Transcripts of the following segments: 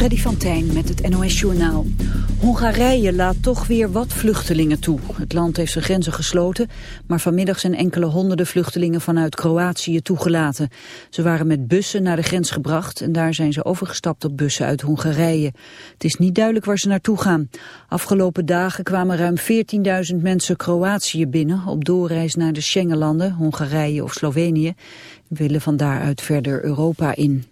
Freddy van Tijn met het NOS-journaal. Hongarije laat toch weer wat vluchtelingen toe. Het land heeft zijn grenzen gesloten, maar vanmiddag zijn enkele honderden vluchtelingen vanuit Kroatië toegelaten. Ze waren met bussen naar de grens gebracht en daar zijn ze overgestapt op bussen uit Hongarije. Het is niet duidelijk waar ze naartoe gaan. Afgelopen dagen kwamen ruim 14.000 mensen Kroatië binnen op doorreis naar de Schengenlanden, Hongarije of Slovenië. willen van daaruit verder Europa in.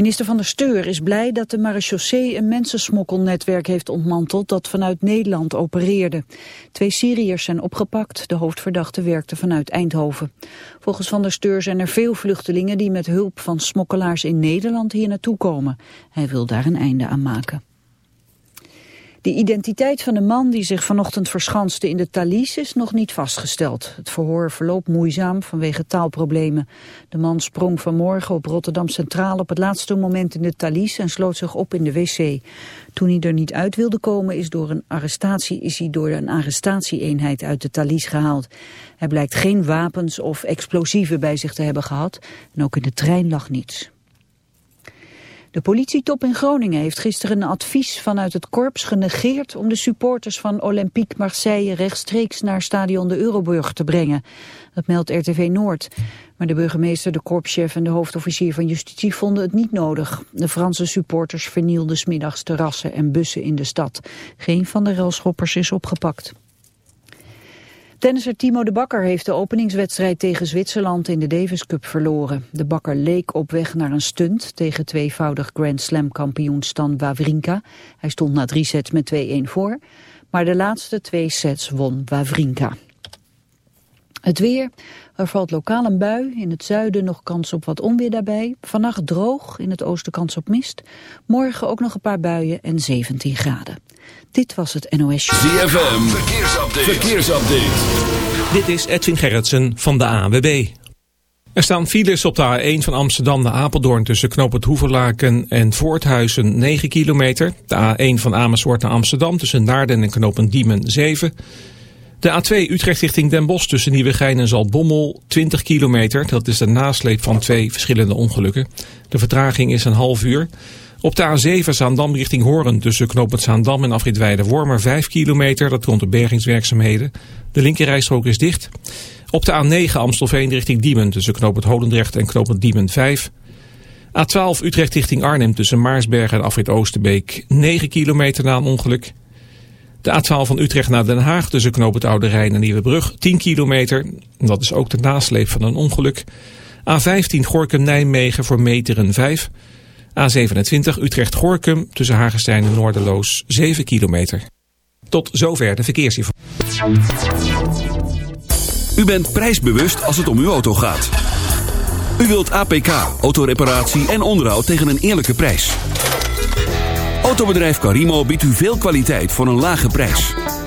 Minister van der Steur is blij dat de marechaussee een mensensmokkelnetwerk heeft ontmanteld dat vanuit Nederland opereerde. Twee Syriërs zijn opgepakt, de hoofdverdachte werkte vanuit Eindhoven. Volgens van der Steur zijn er veel vluchtelingen die met hulp van smokkelaars in Nederland hier naartoe komen. Hij wil daar een einde aan maken. De identiteit van de man die zich vanochtend verschanste in de Thalys is nog niet vastgesteld. Het verhoor verloopt moeizaam vanwege taalproblemen. De man sprong vanmorgen op Rotterdam Centraal op het laatste moment in de Thalys en sloot zich op in de wc. Toen hij er niet uit wilde komen is, door een arrestatie, is hij door een arrestatieeenheid uit de Thalys gehaald. Hij blijkt geen wapens of explosieven bij zich te hebben gehad en ook in de trein lag niets. De politietop in Groningen heeft gisteren een advies vanuit het korps genegeerd om de supporters van Olympique Marseille rechtstreeks naar stadion de Euroburg te brengen. Dat meldt RTV Noord. Maar de burgemeester, de korpschef en de hoofdofficier van justitie vonden het niet nodig. De Franse supporters vernielden smiddags terrassen en bussen in de stad. Geen van de relschoppers is opgepakt. Tennisser Timo de Bakker heeft de openingswedstrijd tegen Zwitserland in de Davis Cup verloren. De Bakker leek op weg naar een stunt tegen tweevoudig Grand Slam kampioen Stan Wawrinka. Hij stond na drie sets met 2-1 voor, maar de laatste twee sets won Wawrinka. Het weer, er valt lokaal een bui, in het zuiden nog kans op wat onweer daarbij. Vannacht droog, in het oosten kans op mist. Morgen ook nog een paar buien en 17 graden. Dit was het NOS Show. ZFM, verkeersupdate. verkeersupdate. Dit is Edwin Gerritsen van de ANWB. Er staan files op de A1 van Amsterdam naar Apeldoorn tussen Knoop het Hoeverlaken en Voorthuizen 9 kilometer. De A1 van Amersfoort naar Amsterdam tussen Naarden en Knoop Diemen 7 de A2 Utrecht richting Den Bosch tussen Nieuwegein en Zaltbommel 20 kilometer. Dat is de nasleep van twee verschillende ongelukken. De vertraging is een half uur. Op de A7 Zaandam richting Hoorn tussen knooppunt Zaandam en afrit Wormer 5 kilometer. Dat komt de bergingswerkzaamheden. De linkerrijstrook is dicht. Op de A9 Amstelveen richting Diemen tussen knooppunt Holendrecht en knooppunt Diemen 5. A12 Utrecht richting Arnhem tussen Maarsberg en afrit Oosterbeek 9 kilometer na een ongeluk. De A12 van Utrecht naar Den Haag tussen knoop het Oude Rijn en Nieuwebrug 10 kilometer. Dat is ook de nasleep van een ongeluk. A15 Gorkum-Nijmegen voor meteren 5. A27 Utrecht-Gorkum tussen Hagestein en Noorderloos 7 kilometer. Tot zover de verkeersinformatie. U bent prijsbewust als het om uw auto gaat. U wilt APK, autoreparatie en onderhoud tegen een eerlijke prijs. Autobedrijf Carimo biedt u veel kwaliteit voor een lage prijs.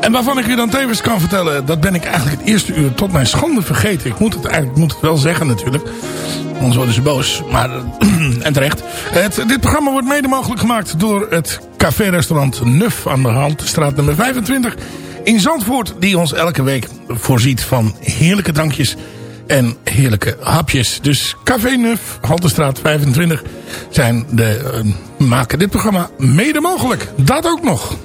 En waarvan ik u dan tevens kan vertellen, dat ben ik eigenlijk het eerste uur tot mijn schande vergeten. Ik moet het eigenlijk moet het wel zeggen natuurlijk. Anders worden ze boos. Maar, en terecht. Het, dit programma wordt mede mogelijk gemaakt door het café-restaurant Nuf aan de Handstraat nummer 25 in Zandvoort. Die ons elke week voorziet van heerlijke drankjes en heerlijke hapjes. Dus Café Nuf, Haltestraat 25, zijn de, uh, maken dit programma mede mogelijk. Dat ook nog.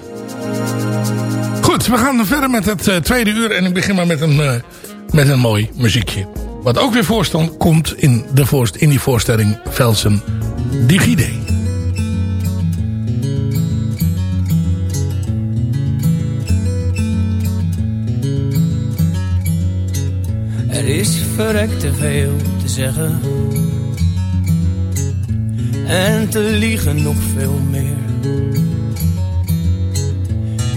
We gaan verder met het uh, tweede uur. En ik begin maar met een, uh, met een mooi muziekje. Wat ook weer voorstand komt in, de voorst in die voorstelling Velsen DigiD. Er is verrekt te veel te zeggen. En te liegen nog veel meer.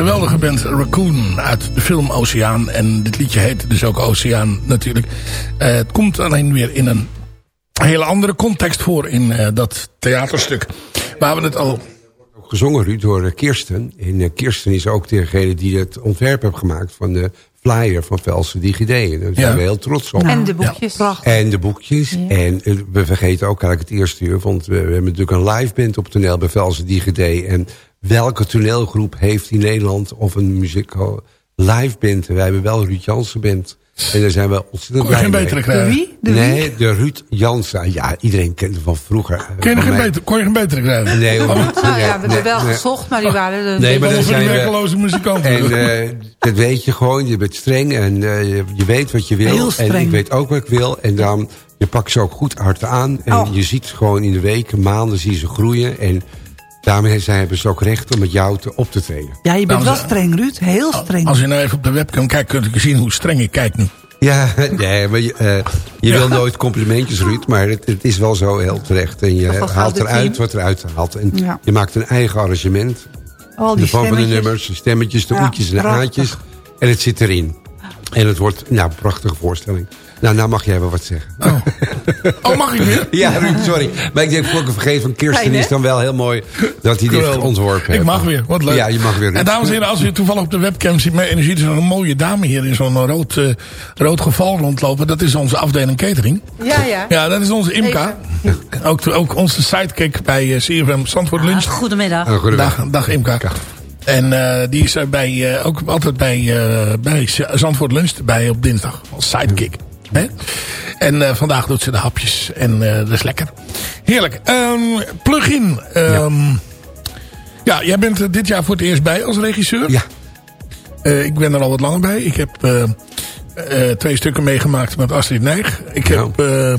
geweldige band Raccoon uit de film Oceaan. En dit liedje heet dus ook Oceaan natuurlijk. Uh, het komt alleen weer in een hele andere context voor in uh, dat theaterstuk. Waar we het al... Gezongen Ruud door Kirsten. En uh, Kirsten is ook degene die het ontwerp heeft gemaakt van de flyer van Velsen DigiD. En daar zijn we heel trots op. En de boekjes. Ja. En de boekjes. Ja. En we vergeten ook eigenlijk het eerste uur. Want we, we hebben natuurlijk een live band op toneel bij Velsen DigiD. En welke toneelgroep heeft in Nederland of een musical live band? Wij hebben wel Ruud Jansen band. En daar zijn we ontzettend blij geen betere krijgen? De wie? De nee, wie? de Ruud Jansen. Ja, iedereen kent hem van vroeger. Kon je, geen beter, kon je geen betere krijgen? Nee, hoor, niet. Nou ja, we hebben wel nee. gezocht, maar die waren... De, nee, maar dat zijn werkeloze muzikanten. En uh, dat weet je gewoon. Je bent streng en uh, je, je weet wat je wil. Heel streng. En ik weet ook wat ik wil. En dan, je pakt ze ook goed hard aan. En Oh. je ziet gewoon in de weken, maanden zie je ze groeien. En daarmee zijn hebben ze ook recht om met jou te, op te treden. Ja, je bent Nou, wel streng, Ruud. Heel streng. Als je nou even op de webcam kijkt, kunt u zien hoe streng ik kijk nu. Ja, nee, maar je, eh, je Ja. wil nooit complimentjes, Ruud. Maar het, het is wel zo heel terecht. En je haalt de eruit wat eruit haalt. En Ja. je maakt een eigen arrangement. Al de die vorm van de stemmetjes. nummers, de stemmetjes, de Ja, oetjes en de prachtig. aatjes. En het zit erin. En het wordt, nou, een prachtige voorstelling. Nou, nou mag jij wel wat zeggen. Oh, mag ik weer? Ja, Ruud, sorry. Maar ik denk, voor ik het vergeet van Kirsten Fijn, is dan wel heel mooi dat hij dit ontworpen heeft. Ik mag weer, wat leuk. Ja, je mag weer. En dames en heren, als u toevallig op de webcam ziet met energie, er is een mooie dame hier in zo'n rood, eh, rood geval rondlopen. Dat is onze afdeling catering. Ja, ja. Ja, dat is onze Imka. Ook, ook onze sidekick bij eh, CFM Zandvoort Lunch. Goedemiddag. Een goede Dag, dag Imka. En eh, die is er bij, eh, ook altijd bij, eh, bij Zandvoort Lunch bij op dinsdag. Als sidekick. Hè? En eh, vandaag doet ze de hapjes. En eh, dat is lekker. Heerlijk. Ehm plugin. Ehm ja. jij bent er dit jaar voor het eerst bij als regisseur. Ja, Eh, ik ben er al wat langer bij. Ik heb eh, eh, twee stukken meegemaakt met Astrid Nijg. Ik Ja. heb... eh,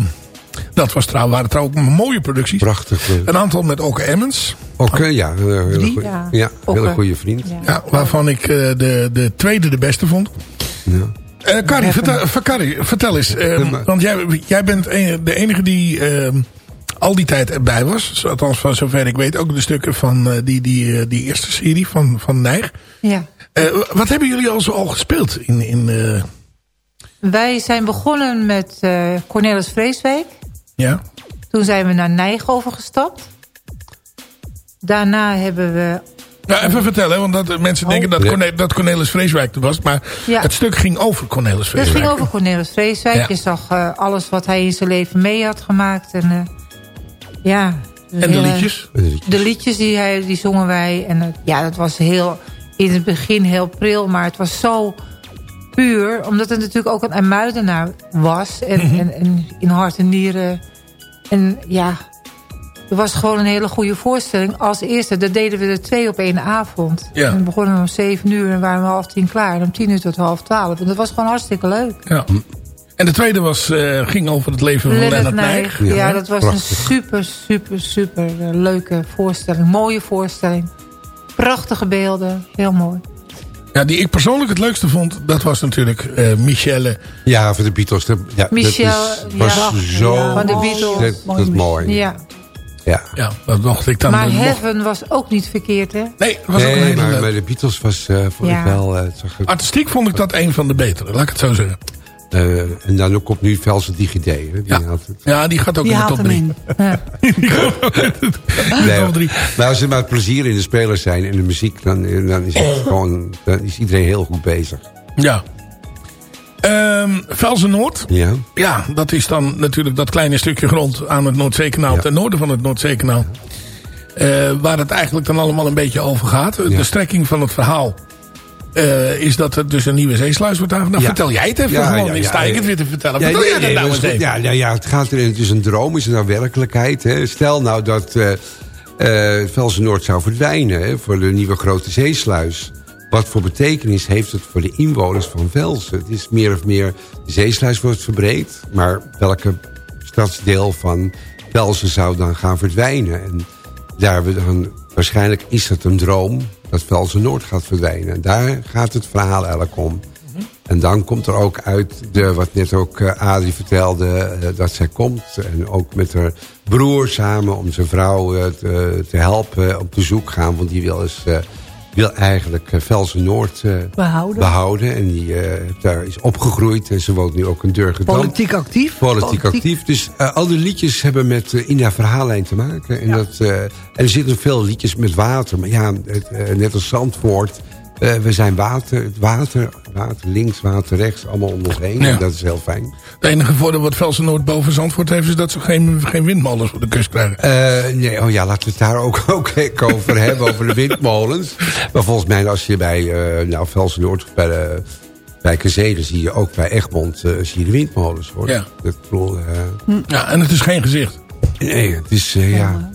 dat was trouw, waren trouwens mooie producties. prachtig. eh. Een aantal met Oke Emmons. Oké, ja. Een goeie- Ja. ja, hele goede vriend. Ja. Ja, waarvan ik eh, de, de tweede de beste vond. Ja. Uh, Carrie, vertel, Carrie, vertel eens. Uh, want jij, jij bent de enige die uh, al die tijd erbij was. Althans, van zover ik weet. Ook de stukken van uh, die, die, die eerste serie van, van Nijg. Ja. wat hebben jullie al zo al gespeeld? In, in, Wij zijn begonnen met Cornelis Vreeswijk. Ja. Toen zijn we naar Nijg overgestapt. Daarna hebben we ja, even vertellen, want dat, mensen denken dat, Cornel, dat Cornelis Vreeswijk er was. Maar het stuk ging over Cornelis Vreeswijk. Het ging over Cornelis Vreeswijk. Je zag uh, alles wat hij in zijn leven mee had gemaakt. En, uh, ja, en de liedjes? De liedjes die, hij, die zongen wij. En uh, ja, dat was heel, in het begin heel pril. Maar het was zo puur. Omdat het natuurlijk ook een Muidenaar was. En, mm -hmm. en, en in hart en nieren. En ja, het was gewoon een hele goede voorstelling. Als eerste, dat deden we er twee op één avond. Ja. En we begonnen om zeven uur en waren we half tien klaar. En om tien uur tot half twaalf. En dat was gewoon hartstikke leuk. Ja. En de tweede was, uh, ging over het leven van Lennart Nijg. Ja, ja, dat was Prachtig. een super, super, super uh, leuke voorstelling. Mooie voorstelling. Prachtige beelden. Heel mooi. Ja, die ik persoonlijk het leukste vond, dat was natuurlijk uh, Michelle. Ja, voor de Beatles. De, ja, Michelle, dat is, was ja, zo ja, van de Beatles. Dat, dat mooi. Ja. Ja. ja, dat mocht ik dan. Maar mocht... Heaven was ook niet verkeerd, hè? Nee, was nee ook een hele maar, leuk. maar de Beatles was uh, vond Ja. ik wel... Uh, zag Artistiek vond ik dat een van de betere, laat ik het zo zeggen. uh, en dan komt nu Velsen DigiD. Hè? Die Ja. had het. Ja, die gaat ook Die in de top hem 3. in. die komt ook in de Nee, top 3. maar als er maar plezier in de spelers zijn en de muziek... dan, dan, is, het gewoon, dan is iedereen heel goed bezig. Ja. Um, Velsen Noord. Ja. Ja, dat is dan natuurlijk dat kleine stukje grond aan het Noordzeekanaal. Ja. Ten noorden van het Noordzeekanaal. Uh, waar het eigenlijk dan allemaal een beetje over gaat. Ja. De strekking van het verhaal. Uh, is dat er dus een nieuwe zeesluis wordt aangedaan. Nou, Ja. vertel jij het even Ja, gewoon. ja, sta ik het weer te vertellen. Ja, vertel nee, jij dat nee, nou eens ja, ja, ja, het gaat er, het is een droom, is het nou werkelijkheid? Hè? Stel nou dat eh eh Velsen Noord zou verdwijnen hè, voor de nieuwe grote zeesluis. Wat voor betekenis heeft het voor de inwoners van Velsen? Het is meer of meer, de zeesluis wordt verbreed, maar welke stadsdeel van Velsen zou dan gaan verdwijnen? En daar we dan, waarschijnlijk is dat een droom dat Velsen Noord gaat verdwijnen. En daar gaat het verhaal eigenlijk om. En dan komt er ook uit, de, wat net ook eh, Adrie vertelde, eh, dat zij komt. En ook met haar broer samen om zijn vrouw eh, te, te helpen op bezoek gaan. Want die wil, eens, wil eigenlijk eh, Velsen Noord eh, Behouden. behouden. En die eh, daar is opgegroeid. En ze woont nu ook in Durgedam. Politiek actief. Politiek actief. Dus al die liedjes hebben met uh, in haar verhaallijn te maken. En, dat, en er zitten veel liedjes met water. Maar ja, het, net als Zandvoort. Eh, we zijn water, het water, water links, water rechts, allemaal om ons heen. Ja. Dat is heel fijn. Het enige voordeel wat Velsen Noord boven Zandvoort heeft... is dat ze geen, geen windmolens voor de kust krijgen. Eh, nee, oh ja, laten we het daar ook, ook over hebben, over de windmolens. Maar volgens mij, als je bij eh nou, Velsen Noord of bij, de, bij zie je ook bij Egmond eh, zie je de windmolens. Hoor. Ja. Dat, eh, Ja, en het is geen gezicht. Nee, het is, eh, ja.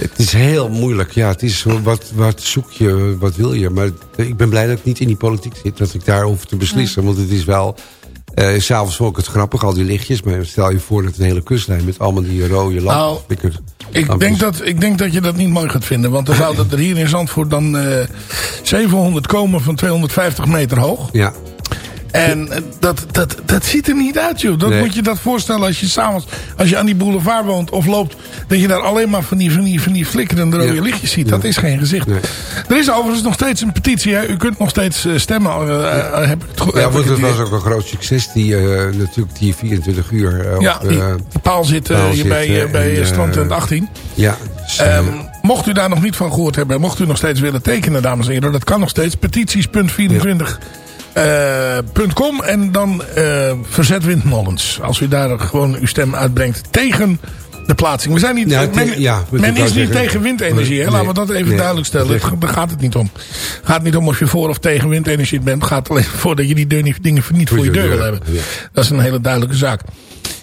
Het is heel moeilijk. Ja, het is wat, wat zoek je, wat wil je? Maar ik ben blij dat ik niet in die politiek zit. Dat ik daar hoef te beslissen. Want het is wel... eh S'avonds vond ik het grappig, al die lichtjes. Maar stel je voor dat een hele kustlijn met allemaal die rode lampen... Nou, Ik denk, dat, ik denk dat je dat niet mooi gaat vinden. Want dan zouden er hier in Zandvoort dan eh 700 komen van 250 meter hoog. Ja, En dat, dat, dat ziet er niet uit, joh. Dat Nee. moet je dat voorstellen als je s'avonds, als je aan die boulevard woont of loopt, dat je daar alleen maar van die, van die, van die flikkerende rode Ja. lichtjes ziet. Dat is geen gezicht. Nee. Er is overigens nog steeds een petitie. Hè. U kunt nog steeds eh, stemmen. eh, eh, heb het ja heb want ik het het was ook een groot succes. Die, natuurlijk die 24 uur. Ja, die, die paal zit paal hier bij, bij en, Strand eh, 18. ja, dus, eh, Ehm, mocht u daar nog niet van gehoord hebben, mocht u nog steeds willen tekenen, dames en heren, dat kan nog steeds. Petities.24. eh, .com en dan eh, verzet windmolens. Als u daar gewoon uw stem uitbrengt tegen de plaatsing. We zijn niet, Ja, men, ja, men is niet zeggen. tegen windenergie. Hè? Nee, Laten we dat even nee. duidelijk stellen. Daar gaat het niet om. Het gaat niet om of je voor of tegen windenergie bent. Het gaat alleen voor dat je die deur niet- dingen niet voor je deur wil hebben. Ja. Dat is een hele duidelijke zaak.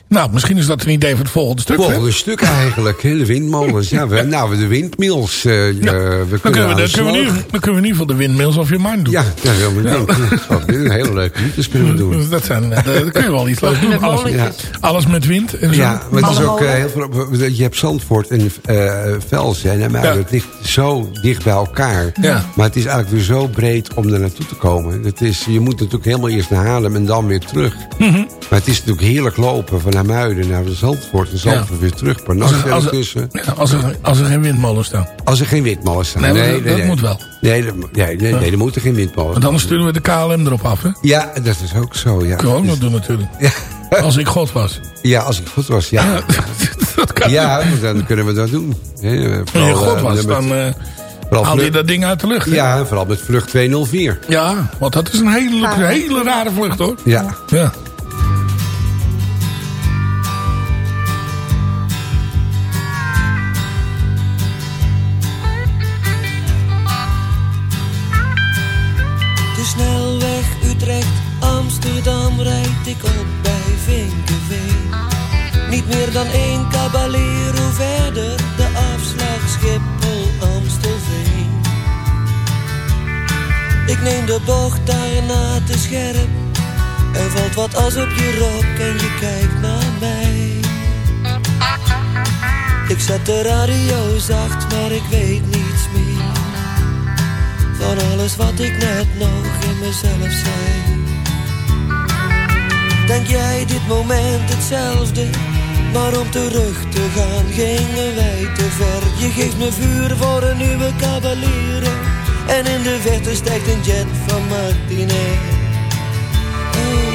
Nou, misschien is dat een idee voor het volgende stuk. Volgende stuk eigenlijk, hè? de windmolens. Ja, we, nou, de windmills. Uh, ja. uh, we dan, kunnen we, dan, kunnen we nu, dan kunnen we in ieder geval de windmills of your mind doen. Ja, dat is helemaal ja. Een hele leuke liedjes kunnen we doen. Dus dat, zijn, dat kun je wel iets leuks doen. Alles, ja. alles met wind en zo. Ja, maar het is ook uh, heel veel... Je hebt Zandvoort en uh, Velsen en Muiden. Het ligt zo dicht bij elkaar. Ja. Maar het is eigenlijk weer zo breed om er naartoe te komen. Het is, je moet natuurlijk helemaal eerst naar Haarlem en dan weer terug. Mm -hmm. Maar het is natuurlijk heerlijk lopen van Muiden naar Zandvoort. En Zandvoort ja. weer terug. Per als, er, als, er, ja, als, er, als er geen windmolen staan. Als er geen windmolen staan. Nee, nee, dat, nee, dat nee. moet wel. Nee, dat, nee, nee, nee, er moeten geen windmolen Want anders sturen we de KLM erop af, hè? Ja, dat is ook zo, ja. Kunnen we ook nog doen natuurlijk. Ja. Als ik God was. Ja, als ik God was, ja. Ja, dat kan ja dan kunnen we dat doen. He, Als je God was, dan uh, haal je dat ding uit de lucht. Ja, vooral met vlucht 204. Ja, want dat is een hele, hele rare vlucht, hoor. Ja. Ja. Utrecht-Amsterdam rijd ik op bij Vinkenveen. Niet meer dan één Caballero verder, de afslag Schiphol-Amstelveen. Ik neem de bocht daarna te scherp. Er valt wat as op je rok en je kijkt naar mij. Ik zet de radio zacht, maar ik weet niets meer van alles wat ik net nog in mezelf zei. Denk jij dit moment hetzelfde? Maar om terug te gaan gingen wij te ver. Je geeft me vuur voor een nieuwe cavalier. En in de verte stijgt een jet van Martinez. Oh,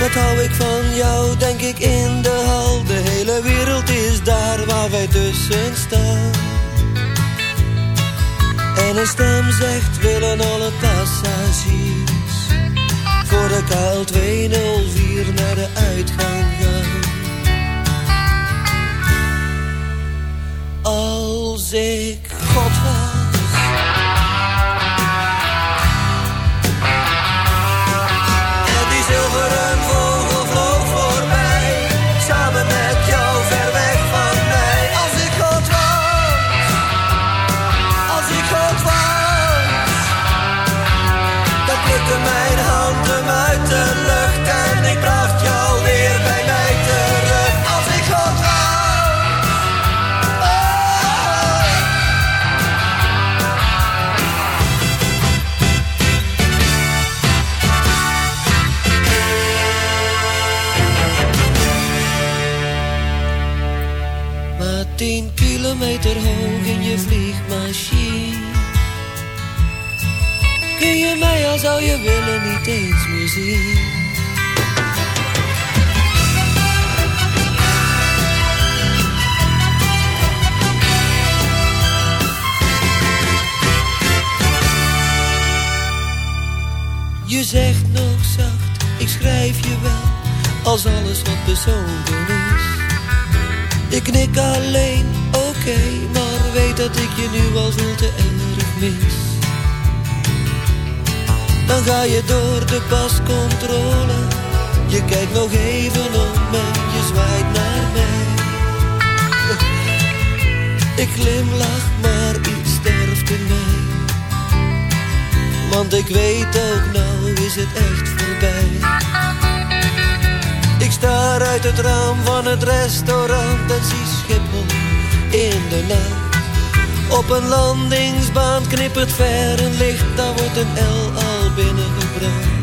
wat hou ik van jou, denk ik in de hal. De hele wereld is daar waar wij tussen staan. En een stem zegt willen alle passagiers Voor de KL 204 naar de uitgang gaan. Als ik zou je willen niet eens meer zien Je zegt nog zacht, ik schrijf je wel Als alles wat bezonken is ik knik alleen, oké, maar weet dat ik je nu al veel te erg mis. Dan ga je door de pascontrole, je kijkt nog even om en je zwaait naar mij. Ik glimlach, maar iets sterft in mij. Want ik weet ook, nou is het echt voorbij. Ik staar uit het raam van het restaurant en zie Schiphol in de nacht. Op een landingsbaan knippert ver een licht, daar wordt een L binnengebracht.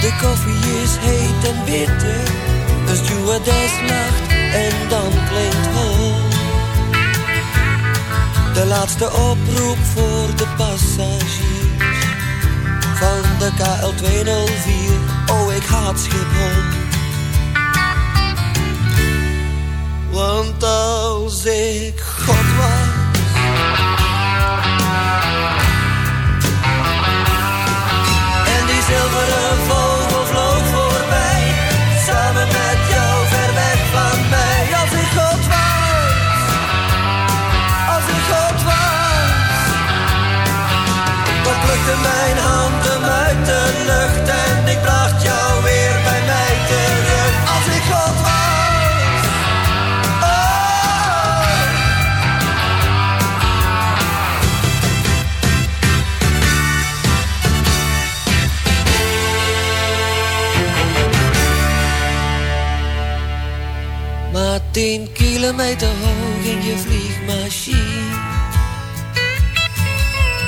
De koffie is heet en bitter, de stewardess lacht en dan klinkt hol. De laatste oproep voor de passagiers van de KL 204. Oh, ik haat Schiphol. Want als ik God was. Die zilveren Tien kilometer hoog in je vliegmachine.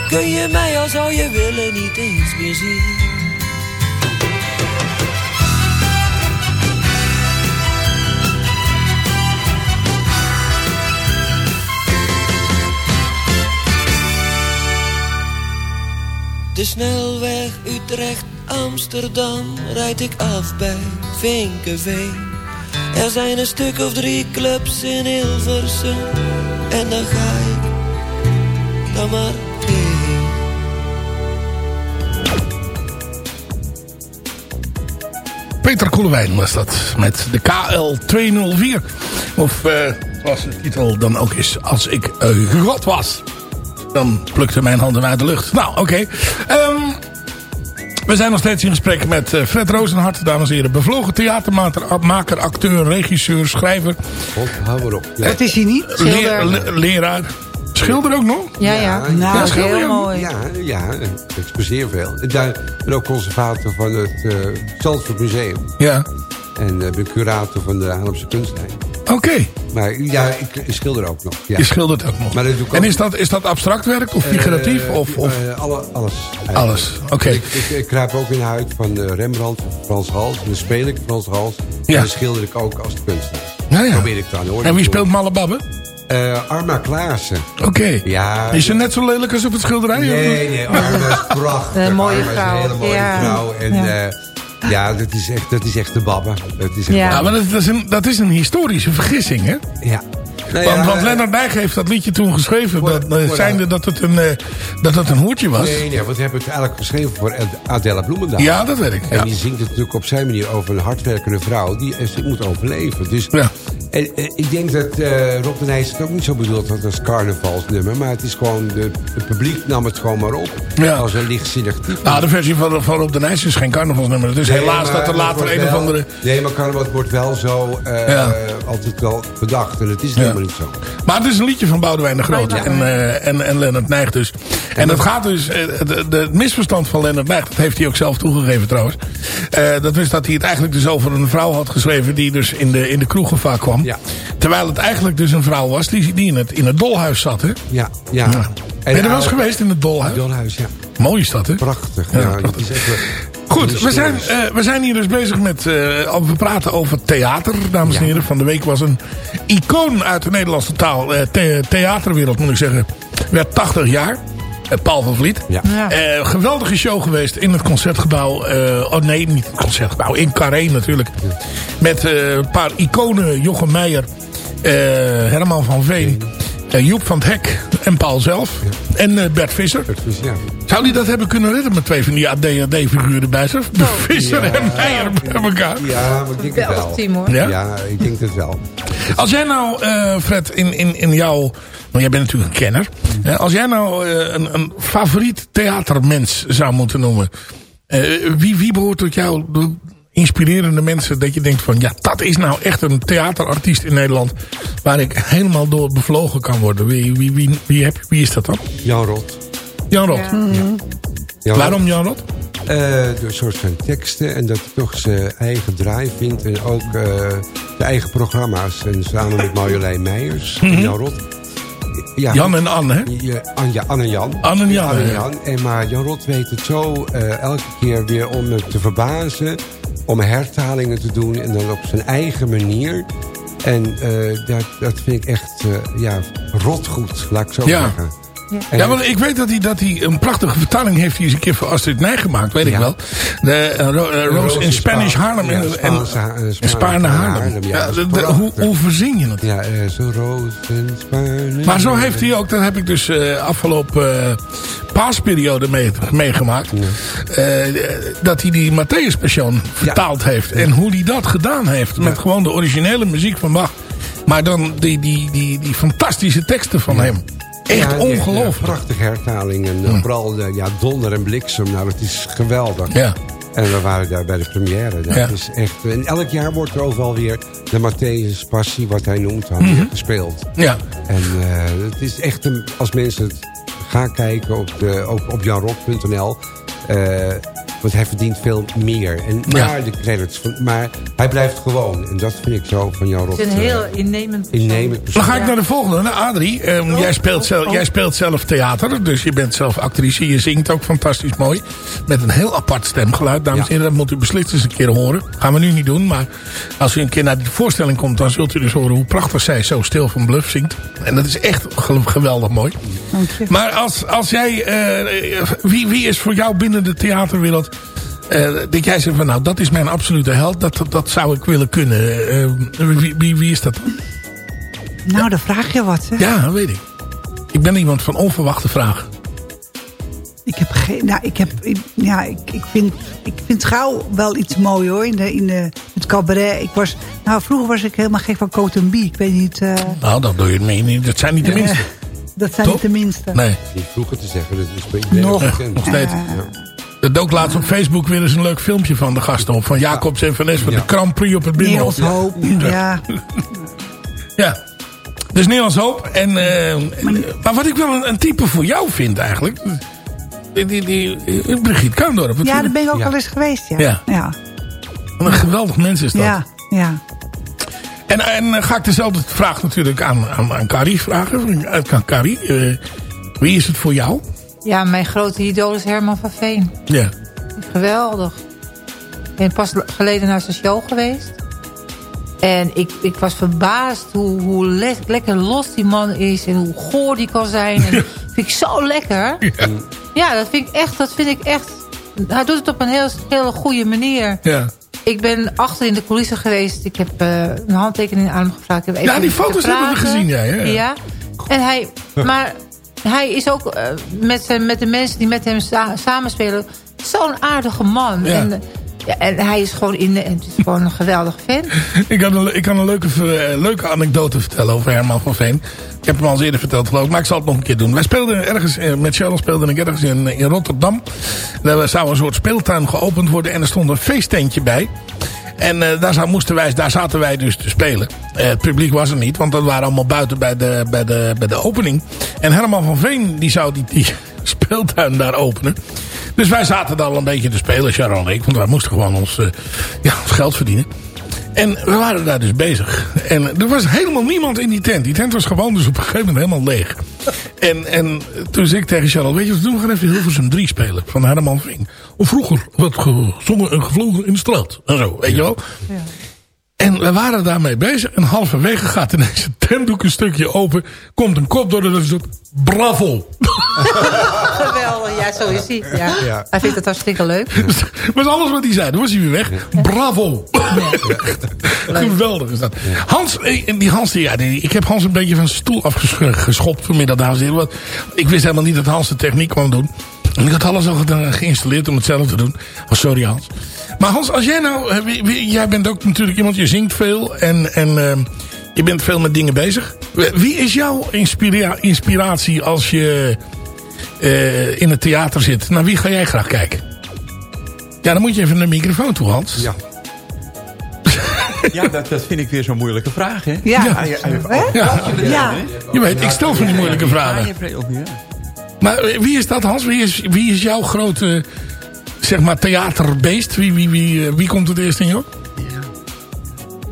Kun je mij al zou je willen niet eens meer zien. De snelweg Utrecht-Amsterdam rijd ik af bij Vinkenveen. Er zijn een stuk of drie clubs in Hilversum en dan ga ik dan maar heen. Peter Koelewijn was dat. Met de KL204. Of uh, zoals de titel dan ook is. Als ik uh, God was. Dan plukte mijn handen uit de lucht. Nou, oké. Okay. Um, we zijn nog steeds in gesprek met uh, Fred Rozenhart, dames en heren. Bevlogen theatermaker, acteur, regisseur, schrijver. God, hou maar op. Ja. Wat is hij niet? Le le leraar. Schilder ook nog? Ja, ja. ja. Nou, ja, heel mooi. Ja, ja, ik exposeer veel. Ik ben ook conservator van het uh, Zandvoort Museum. Ja. En uh, ben curator van de Haarlemse Kunstlijn. Oké. Okay. Maar ja, ik, schilder ook nog. Ja. Je schildert ook nog. Maar dat doe ik en is dat, is dat abstract werk of figuratief? Uh, of, of? Uh, alle, alles. Eigenlijk. Alles, oké. Okay. Ik, ik, ik, kruip ook in de huid van uh, Rembrandt of Frans Hals. En dan speel ik Frans Hals. Ja. En dan schilder ik ook als kunstenaar. Ja, ja. Probeer ik dan hoor. En wie speelt Malle Babbe? Uh, Arma Klaassen. Oké. Okay. Ja, is ze net zo lelijk als op het schilderij? Nee, nee, Arma is prachtig. Een mooie Arma vrouw. is een hele mooie ja. vrouw. En ja. Ja, dat is echt, dat is echt de babbe. Dat is echt Ja. Ja, maar dat, dat, is een, dat is een historische vergissing, hè? Ja. Nou Want, ja, want Lennart Nijg heeft dat liedje toen geschreven. Voor- dat, uh, voor zijnde dat het een, uh, dat het een hoertje was. Nee, nee, want we hebben het eigenlijk geschreven voor Ad- Adela Bloemendaal. Ja, dat weet ik. En Ja. die zingt het natuurlijk op zijn manier over een hardwerkende vrouw die eh, moet overleven. Dus Ja. en, eh, ik denk dat eh, Rob de Nijs het ook niet zo bedoeld had als carnavalsnummer. Maar het is gewoon, de, het publiek nam het gewoon maar op. Ja. Als een lichtzinnig type. Nou, de versie van, van Rob de Nijs is geen carnavalsnummer. Het is Nee, helaas maar dat er later een of andere... Nee, maar carnaval wordt wel zo eh, Ja. altijd wel bedacht. En het is Ja. helemaal zo. Maar het is een liedje van Boudewijn de Groot Ja. en, eh, en, en Lennart Nijg dus. En dat gaat dus, eh, het misverstand van Lennart Nijg, dat heeft hij ook zelf toegegeven trouwens. Eh, dat is dat hij het eigenlijk dus over een vrouw had geschreven die dus in de, in de kroegen vaak kwam. Ja. Terwijl het eigenlijk dus een vrouw was die, die in, het, in het dolhuis zat. Hè? Ja, ja. Ja. Ben je er wel eens oude- geweest in het dolhuis? Dolhuis, ja. Mooi is dat hè? Prachtig. Ja, Ja, dat prachtig. is echt Goed, we zijn, historisch. eh, we zijn hier dus bezig met... eh, we praten over theater, dames en heren. Van de week was een icoon uit de Nederlandse taal, eh, the- theaterwereld moet ik zeggen. Werd 80 jaar. Eh, Paul van Vliet. Ja. Ja. Eh, geweldige show geweest in het concertgebouw. eh, oh nee, niet het concertgebouw. In Carré natuurlijk. Met eh, een paar iconen. Jochem Meijer. eh, Herman van Veen. Joep van het Hek. En Paul zelf. En eh, Bert Visser. Dus ja. Zou die dat hebben kunnen redden met twee van die AD&D-figuren bij zich? De Visser Ja. en Meijer bij elkaar. Ja, maar ik denk het wel. Team hoor. Ja? Ja, ik denk het wel. Als jij nou, eh, Fred, in, in, in jouw... Want jij bent natuurlijk een kenner. hè, als jij nou eh, een, een favoriet theatermens zou moeten noemen. eh, wie, wie behoort tot jou inspirerende mensen dat je denkt van... Ja, dat is nou echt een theaterartiest in Nederland... waar ik helemaal door bevlogen kan worden. Wie, wie, wie, wie, heb, wie is dat dan? Jan Rot. Jan Rot. Jan Rot. Waarom Jan Rot? Eh, door een soort van teksten en dat hij toch zijn eigen draai vindt. En ook eh de eigen programma's. En samen met Marjolein Meijers en Jan Rot. Ja. Jan en Anne, hè? An- Anne en Jan. Anne en Jan, Anne en ja. Jan. En maar Jan Rot weet het zo eh, elke keer weer om me te verbazen. Om hertalingen te doen en dan op zijn eigen manier. En eh, dat, dat vind ik echt eh, ja, rotgoed, laat ik zo Ja. zeggen. Ja, want ik weet dat hij, dat hij een prachtige vertaling heeft. Die eens een keer voor Astrid Nij gemaakt, weet ik wel. De eh, Ro- eh, Rose in Spanish Spa- Harlem. ja, En, Spaarne Haarlem. Haarlem, ja, Ja, dat is de- de- prachtig. hoe, hoe verzin je het? Ja, eh, zo en Spaarne. Maar zo heeft hij ook, dat heb ik dus eh, afgelopen paasperiode mee, meegemaakt. eh, dat hij die Matthäus Passion vertaald heeft. En hoe hij dat gedaan heeft. Met gewoon de originele muziek van Bach. Maar dan die, die, die, die fantastische teksten van hem. Echt Ja, ongelooflijk. Prachtige hertaling. En eh, vooral de, ja, donder en bliksem. Nou, dat is geweldig. Ja. En we waren daar bij de première. Dat Ja. is echt, en elk jaar wordt er overal weer de Matthäus Passie, wat hij noemt, Mhm. gespeeld. Ja. En eh, het is echt, een, als mensen het gaan kijken op, de, op, op janrock.nl... eh, Want hij verdient veel meer. En maar de credits. Maar hij blijft gewoon. En dat vind ik zo van jou, Rob. Het is een heel innemend persoon. Innemend persoon. Dan ga ik naar de volgende, naar Adrie. Um, jij, speelt zelf, jij speelt zelf theater. Dus je bent zelf actrice. Je zingt ook fantastisch mooi. Met een heel apart stemgeluid. Dames en heren, dat moet u beslist eens een keer horen. Gaan we nu niet doen. Maar als u een keer naar die voorstelling komt... dan zult u dus horen hoe prachtig zij zo stil van bluff zingt. En dat is echt geweldig mooi. Maar als, als jij... Uh, wie, wie is voor jou binnen de theaterwereld... Uh, dat jij zegt van nou, dat is mijn absolute held. Dat, dat zou ik willen kunnen. Uh, wie, wie, wie, is dat dan? Nou, dan vraag je wat. Hè? Ja, weet ik. Ik ben iemand van onverwachte vragen. Ik heb geen... Nou, ik heb... Ja, ik, ik vind... Ik vind gauw wel iets mooi hoor. In, de, in de, het cabaret. Ik was... Nou, vroeger was ik helemaal gek van Coton Ik weet niet... Uh... Nou, dat doe je mee. Dat zijn niet de minste. dat zijn niet de minste. Nee. Niet vroeger te zeggen. Dat is bij iedereen nog, bekend. Nog steeds. Ja. Er dook laatst op Facebook weer eens een leuk filmpje van de gasten op. Van Jacobs en Van Es van de Grand Prix op het Binnenhof. Nederlands Hoop, ja. ja. Dus Nederlands Hoop. En, uh, maar wat ik wel een, een, type voor jou vind eigenlijk... Die, die, die Brigitte Kaandorp. Ja, daar ben ik ook al eens geweest, ja. ja. ja. Wat een geweldig mens is dat. Ja, ja. En, en ga ik dezelfde vraag natuurlijk aan, aan, aan Carrie vragen. Aan Carrie, uh, wie is het voor jou? Ja, mijn grote idool is Herman van Veen. Ja. Geweldig. Ik ben pas geleden naar zijn show geweest. En ik, ik was verbaasd hoe, hoe le lekker los die man is. En hoe goor die kan zijn. En vind ik zo lekker. Ja. ja, dat vind ik echt. Dat vind ik echt hij doet het op een heel, hele goede manier. Ja. Ik ben achter in de coulissen geweest. Ik heb uh, een handtekening aan hem gevraagd. Heb ja, die foto's hebben we gezien. Ja, ja. ja. En hij, maar hij is ook uh, met, met de mensen die met hem sa samenspelen... zo'n aardige man. Ja. En, ja, en hij is gewoon, in, het is gewoon een geweldige fan. ik, kan een, ik kan een leuke, uh, leuke anekdote vertellen over Herman van Veen. Ik heb hem al eens eerder verteld geloof ik, maar ik zal het nog een keer doen. Wij speelden ergens, uh, met Charles speelde ik ergens in, in Rotterdam. Daar zou een soort speeltuin geopend worden en er stond een feesttentje bij. En uh, daar, moesten wij, daar zaten wij dus te spelen. Uh, het publiek was er niet, want dat waren allemaal buiten bij de, bij de, bij de opening. En Herman van Veen die zou die, speeltuin daar openen. Dus wij zaten daar al een beetje te spelen, Sharon en ik. Want wij moesten gewoon ons, uh, ja, ons geld verdienen. En we waren daar dus bezig. En er was helemaal niemand in die tent. Die tent was gewoon dus op een gegeven moment helemaal leeg. En, en toen zei ik tegen Charles, weet je wat we doen? We gaan even Hilversum 3 spelen van Herman Ving. Of vroeger werd gezongen en gevlogen in de straat. En zo, weet je wel. Ja. En we waren daarmee bezig. En halverwege gaat ineens het tentdoek een stukje open. Komt een kop door de soort bravo. Ja, zo is hij. Ja. ja. Hij vindt het hartstikke leuk. Was alles wat hij zei. Dan was hij weer weg. Bravo. Geweldig is dat. Hans, eh, die Hans die, ja, die, ik heb Hans een beetje van zijn stoel afgeschopt vanmiddag, dames en heren. Ik wist helemaal niet dat Hans de techniek kwam doen. En ik had alles al geïnstalleerd om het zelf te doen. Oh, sorry Hans. Maar Hans, als jij nou... Eh, jij bent ook natuurlijk iemand, je zingt veel. En, en uh, je bent veel met dingen bezig. Wie is jouw inspira inspiratie als je uh, in het theater zit? Naar wie ga jij graag kijken? Ja, dan moet je even naar de microfoon toe, Hans. Ja. Ja, dat, dat vind ik weer zo'n moeilijke vraag, hè? Ja. ja. ja. ja. Je weet, ik stel van die moeilijke vragen. Maar wie is dat, Hans? Wie is, wie is jouw grote zeg maar theaterbeest? Wie, wie, wie, wie komt het eerst in jou? Ja.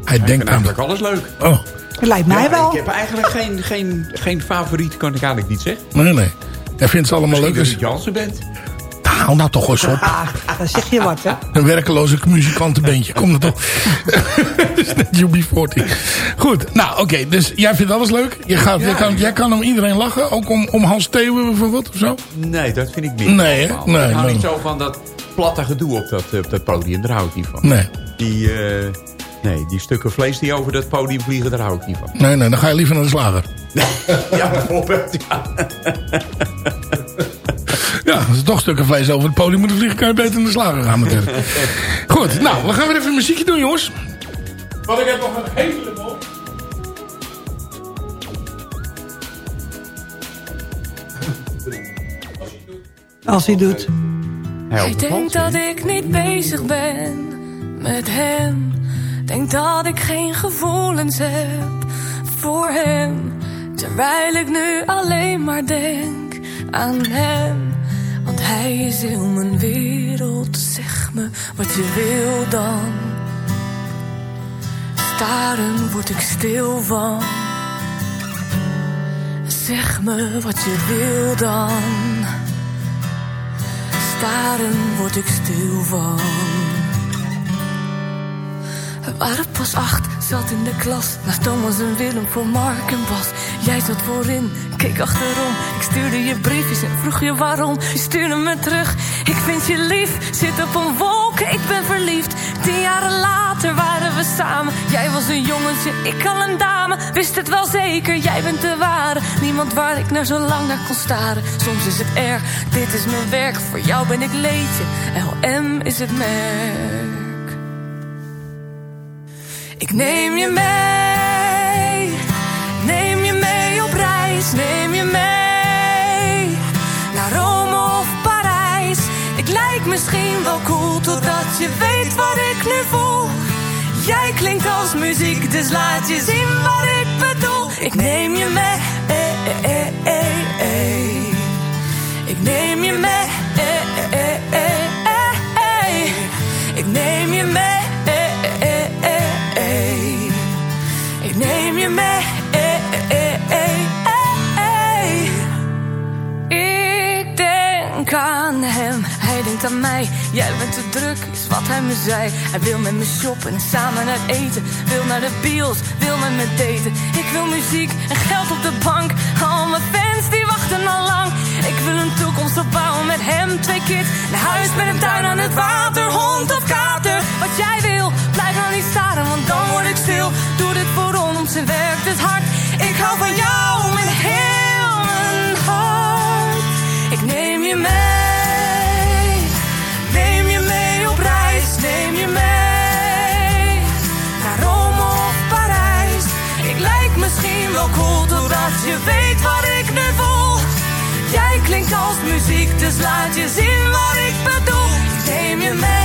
Hij ja, denkt eigenlijk alles leuk. Oh. Lijkt mij ja, wel. Ik heb eigenlijk geen, geen, geen favoriet, kan ik eigenlijk niet zeggen. Nee, nee. Hij vindt ze allemaal leuk. Als je Jansen bent. Hou nou toch eens op. Ah, dan zeg je wat, hè? Een werkeloze muzikantenbeentje. Kom er toch. Dat is net UB40. Goed, nou oké. Okay, dus jij vindt alles leuk? Je gaat, ja, jij, kan, ja. jij kan om iedereen lachen? Ook om, om Hans Theeuwen bijvoorbeeld of zo? Nee, dat vind ik niet. Nee, hè? Nee, ik hou niet zo van dat platte gedoe op dat, op dat podium. Daar hou ik niet van. Nee. Die, uh, nee, die stukken vlees die over dat podium vliegen, daar hou ik niet van. Nee, nee, dan ga je liever naar de slager. ja, bijvoorbeeld, ja. Ja, als er toch stukken vlees over het podium moeten vliegen... kan je beter in de slager gaan natuurlijk. Goed, nou, we gaan weer even een muziekje doen, jongens. Want ik heb nog een heleboel... Als hij doet. Hij denkt dat ik niet bezig ben met hem. Denkt dat ik geen gevoelens heb voor hem. Terwijl ik nu alleen maar denk aan hem. hij is heel mijn wereld. Zeg me wat je wil dan. Staren word ik stil van. Zeg me wat je wil dan. Staren word ik stil van. We waren pas acht, zat in de klas. Naast Thomas en Willem voor Mark en Bas. Jij zat voorin, keek achterom. Ik stuurde je briefjes en vroeg je waarom. Je stuurde me terug, ik vind je lief. Zit op een wolk, ik ben verliefd. Tien jaren later waren we samen. Jij was een jongetje, ik al een dame. Wist het wel zeker, jij bent de ware. Niemand waar ik naar zo lang naar kon staren. Soms is het erg, dit is mijn werk. Voor jou ben ik leedje, LM is het merk. Ik neem je mee, neem je mee op reis, neem je mee naar Rome of Parijs. Ik lijk misschien wel cool totdat je weet wat ik nu voel. Jij klinkt als muziek, dus laat je zien wat ik bedoel. Ik neem je mee, eh, eh, eh, eh, ik neem je mee. eh, eh, eh, eh, eh. Ik neem je mee. Je mee. eh, eh, eh. Ik denk aan hem, hij denkt aan mij. Jij bent te druk, is wat hij me zei. Hij wil met me shoppen en samen uit eten. Wil naar de bios, wil met me daten. Ik wil muziek en geld op de bank. Al mijn fans die wachten al lang. Ik wil een toekomst opbouwen met hem, twee kids. Een huis met een tuin aan het water, hond of kater. Wat jij wil, blijf nou niet staren, want dan word ik stil. Doe dit voor ons en werkt het hard. Ik hou van jou met heel dus laat je zien wat ik bedoel. Ik neem je mee,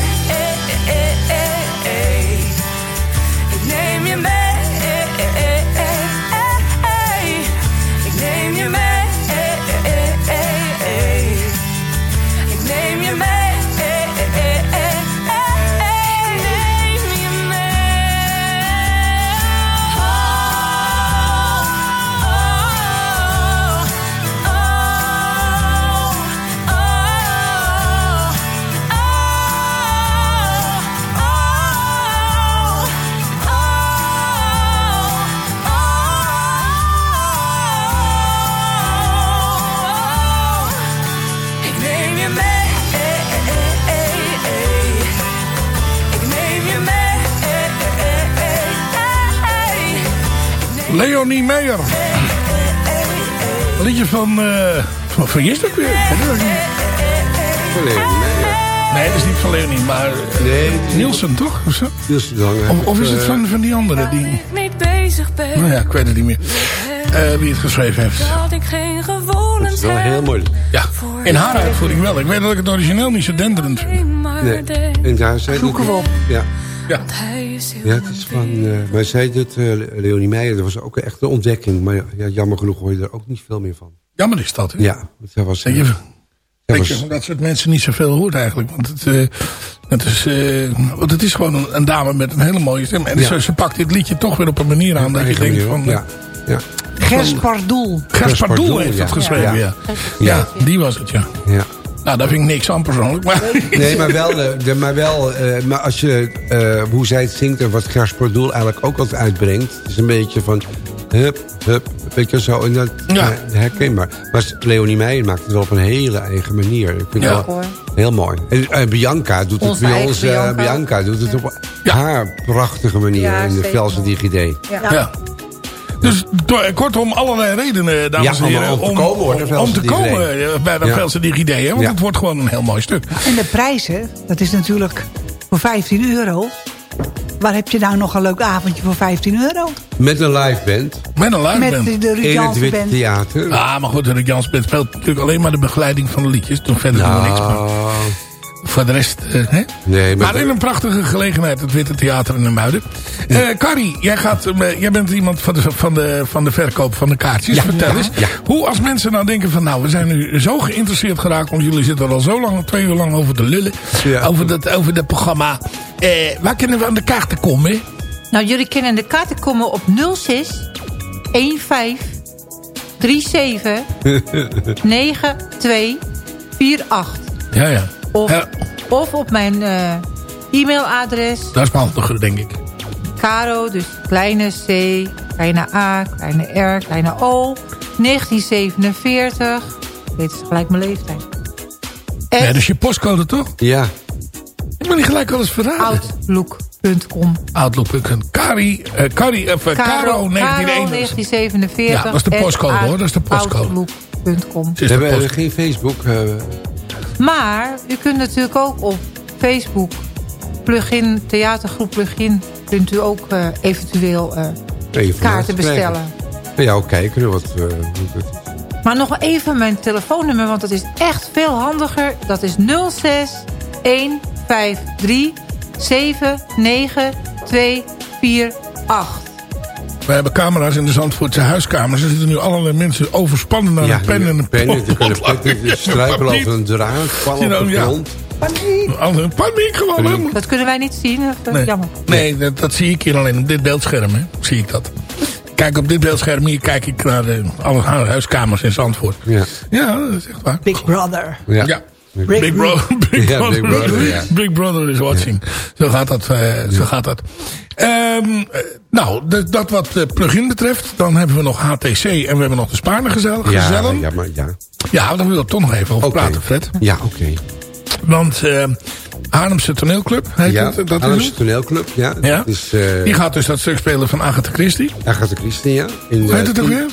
Leonie Meijer. Een liedje van... eh van, van wie is dat weer? Van Leonie Meijer. Nee, dat is niet van Leonie, maar... Nee, Nielsen, toch? Of, zo? Nielsen dan. of, of is het Eh, van, van die andere? Die, Ik niet bezig ben, nou ja, ik weet het niet meer. Eh, wie het geschreven heeft. dat ik geen gevoelens is wel heel mooi. Ja, in haar uitvoering wel. Ik weet dat ik het origineel niet zo denderend vind. Nee. En daar zei Zoeken we op. Ja, Ja. Ja het is van... eh, maar zij dat eh, Leonie Meijer, dat was ook echt een ontdekking. Maar ja, jammer genoeg hoor je er ook niet veel meer van. Jammer is dat, hè? Ja, zij was... Denk je, je was van dat soort mensen niet zoveel hoort eigenlijk. Want het, eh, het, is, eh, want het is gewoon een, een dame met een hele mooie stem. En Ja. ze, ze pakt dit liedje toch weer op een manier aan. Dat je denkt van... ja, ja, Gers Pardoel. Gers Pardoel Pardoel, heeft ja. het geschreven, ja. Ja. Ja, die was het, ja. ja. Nou, daar vind ik niks aan persoonlijk. Maar, Nee, maar wel, eh, de, maar, wel eh, maar als je, eh, hoe zij het zingt en wat Gersport Doel eigenlijk ook altijd uitbrengt. Het is een beetje van, hup, hup, weet je zo. En dat Ja. herkenbaar. Maar Leonie Meijer maakt het wel op een hele eigen manier. Ik vind Ja. het wel heel mooi. En Bianca doet het Onze bij ons. eh, Bianca. Bianca doet het op Ja. haar prachtige manier Ja, in de. Velse DigiD. ja. Dus kortom, allerlei redenen, dames Ja, en heren. om- om te komen, hoor, de om, Velse te DigiD. komen eh, bij de Ja. Velse DigiD. Hè, want Ja. het wordt gewoon een heel mooi stuk. En de prijzen, dat is natuurlijk voor 15 euro. Waar heb je nou nog een leuk avondje voor 15 euro? Met een live band Met een live Met band. de, de Ruud in het Witte band. Theater. Ah, maar goed, Rick Jans speelt natuurlijk alleen maar de begeleiding van de liedjes. Toen verder doen we niks meer. Voor de rest, eh, hè? Nee, maar, Maar in een prachtige gelegenheid, het Witte Theater in de Muiden. Eh Carrie, jij, gaat, eh, jij bent iemand van de, van, de, van de verkoop van de kaartjes. Ja. Vertel eens, Ja. hoe als mensen nou denken van... nou, we zijn nu zo geïnteresseerd geraakt... want jullie zitten er al zo lang, twee uur lang over te lullen... Ja. over, dat, over dat programma. Eh, waar kunnen we aan de kaarten komen? Nou, jullie kennen de kaarten komen op 06 15 37 92 48. Ja, ja. Of, Ja. of op mijn eh, e-mailadres Dat is handiger, denk ik. Caro, dus kleine c, kleine a, kleine r, kleine o, 1947. Dit is gelijk mijn leeftijd. Ja, At dus je postcode toch? ja, Ik ben niet gelijk alles verraden. outlook.com. Outlook.com. Carrie, eh Carrie, of, eh, Caro, 1991. 1947. Ja, dat is de postcode, hoor. Dat is de postcode. Ze is we hebben post- eh, geen Facebook. eh, Maar u kunt natuurlijk ook op Facebook plugin, theatergroep plugin, kunt u ook eh, eventueel eh, kaarten krijgen. bestellen. Ja, jou kijken wat, eh, Maar nog even mijn telefoonnummer, want dat is echt veel handiger. Dat is 06 153 79248. We hebben camera's in de Zandvoortse huiskamers. Er zitten nu allerlei mensen overspannen naar een pen en een pennen, die kunnen die struikelen over een draad, vallen You op de ja. grond. Alle- Paniek gewoon. hè. Dat kunnen wij niet zien. eh, Nee, Jammer. nee dat, dat zie ik hier alleen op dit beeldscherm. Hè. Zie ik dat. Kijk, op dit beeldscherm hier kijk ik naar de, alle hu- huiskamers in Zandvoort. Ja. Ja, dat is echt waar. Big Brother. Ja. Ja. Big Big, bro Big, Ja, brother, Big Brother, ja. Big Brother is watching. Zo gaat dat. eh, zo gaat dat. Ehm, eh, nou, dat, wat de plugin betreft. Dan hebben we nog HTC en we hebben nog de Spaarne gezellig. Ja, ja, maar ja. Ja, daar wil ik toch nog even over praten, Fred. Ja, oké. Want eh Haarlemse toneelclub, heet Ja, het, dat is Haarlemse het? toneelclub, ja. Ja? Dus, eh Die gaat dus dat stuk spelen van Agatha Christie. Agatha Christie, ja. In, heet het ook weer?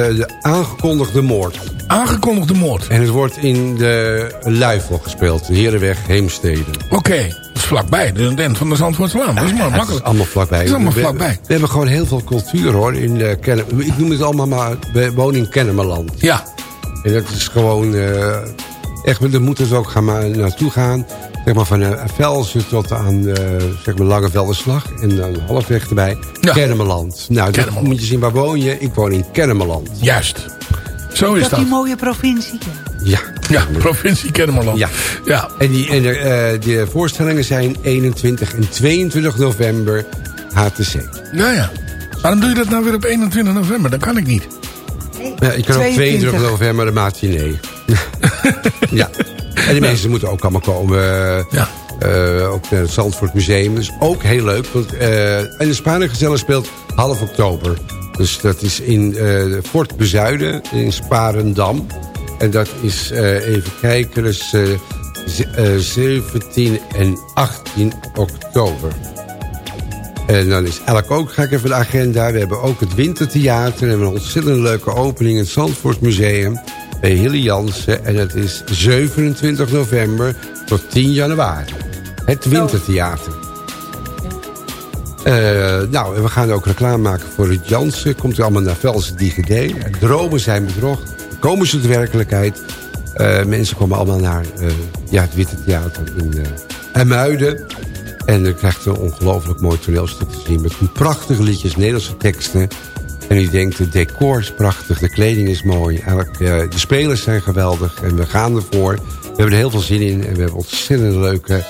Eh, de aangekondigde moord. Aangekondigde moord. En het wordt in de Luifel gespeeld. De Herenweg, Heemstede. Oké, dat is vlakbij. Een den van de Zandvoortslaan. Dat is maar Ja, het makkelijk. is allemaal vlakbij. Het is allemaal We- vlakbij. We hebben gewoon heel veel cultuur hoor. In de Kennem- ik noem het allemaal maar, we wonen in Kennemerland. Ja, En dat is gewoon, eh echt, daar moeten we ook gaan maar naartoe gaan. Zeg maar van uh, Velsen tot aan uh, zeg maar Langevelderslag. En dan halfweg erbij. Ja. Kennemerland. Nou, dat moet je zien, waar woon je? Ik woon in Kennemerland. juist. Zo is Dat dat. die mooie provincie. Ja. Ja, provincie Kennemerland. Ja. ja. En, die, en de, eh, de voorstellingen zijn 21 en 22 november HTC. Nou ja. Waarom doe je dat nou weer op 21 november? Dat kan ik niet. Ja, ik kan op 22. 22 november de matinee. ja. En die mensen moeten ook allemaal komen. eh, Ja. eh, ook naar het Zandvoort Museum. Dat is ook heel leuk. Want, eh, en de Sparengezellig speelt half oktober. Dus dat is in Fort Bezuiden in Sparendam. En dat is, even kijken, dus, eh, z- eh, 17 en 18 oktober. En dan is elk ook, ga ik even de agenda. We hebben ook het Wintertheater. We hebben een ontzettend leuke opening in het Zandvoort Museum. Bij Hille Jansen. En dat is 27 november tot 10 januari. Het Wintertheater. Eh, nou, en we gaan ook reclame maken voor het Jansen. Komt u allemaal naar Velsen DigiD. Dromen zijn bedrog. Komen ze de werkelijkheid. Eh, mensen komen allemaal naar eh, ja, het Witte Theater in Emuiden. En dan krijgt een ongelooflijk mooi toneelstuk te zien... met prachtige liedjes, Nederlandse teksten. En u denkt, het decor is prachtig, de kleding is mooi. Uh, de spelers zijn geweldig en we gaan ervoor. We hebben er heel veel zin in en we hebben ontzettend leuke...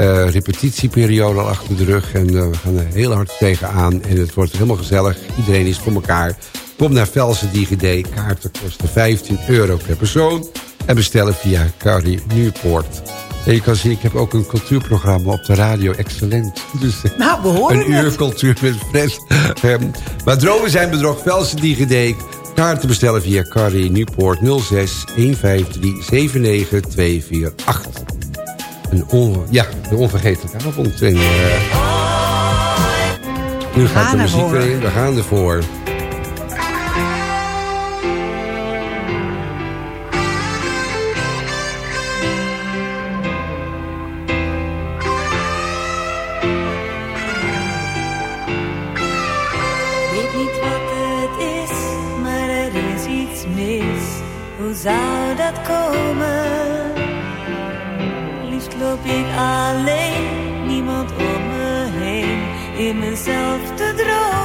Uh, repetitieperiode achter de rug. En uh, we gaan er heel hard tegenaan. En het wordt helemaal gezellig. Iedereen is voor elkaar. Kom naar Velsen DigiD. Kaarten kosten 15 euro per persoon. En bestellen via Carrie Newport. En je kan zien, ik heb ook een cultuurprogramma op de radio. Excellent. Dus, nou, behoorlijk. Een uur cultuur met Fred. um, maar dromen zijn bedrog. Velsen DigiD. Kaarten bestellen via Carrie Newport 06 153 79 248. Een on, ja, de onvergetelijke avond. En, uh, nu gaat de muziek weer in. We gaan ervoor. Ik alleen, niemand om me heen, in mezelf te dromen.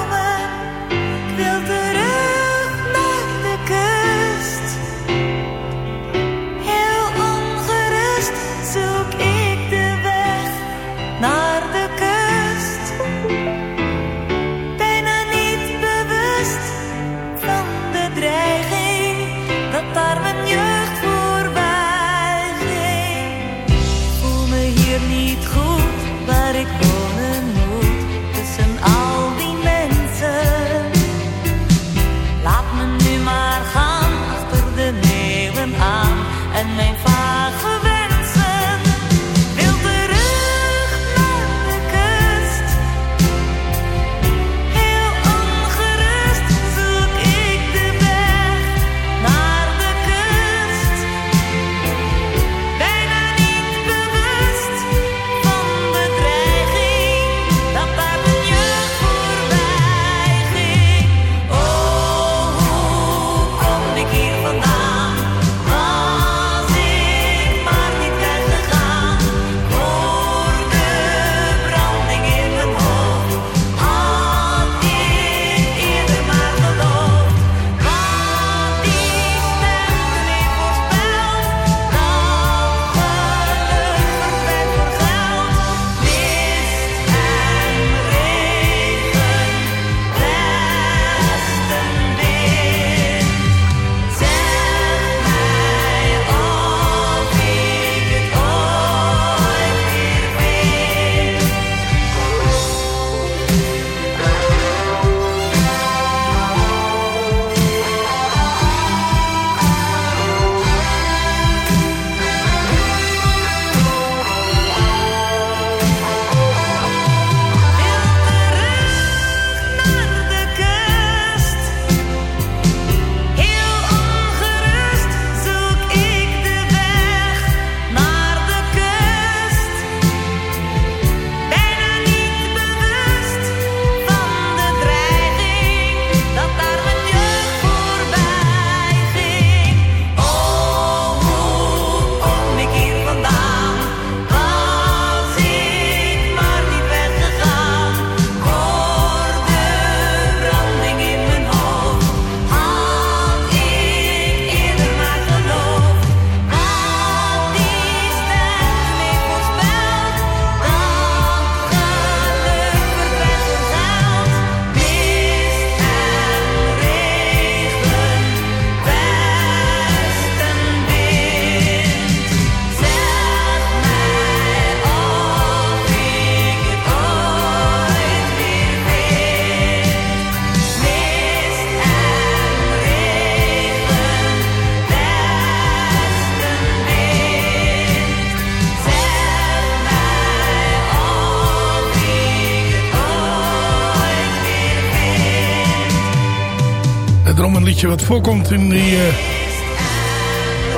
Liedje wat voorkomt in die eh,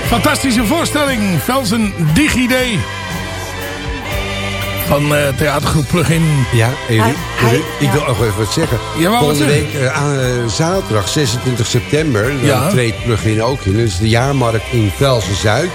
fantastische voorstelling. Velsen DigiD. Van eh, theatergroep Plugin. Ja, hij- ik wil nog even wat zeggen. Ja, maar wat Volgende week, eh, zaterdag 26 september, dan Ja. treedt Plugin ook in. Dat is de jaarmarkt in Velsen-Zuid.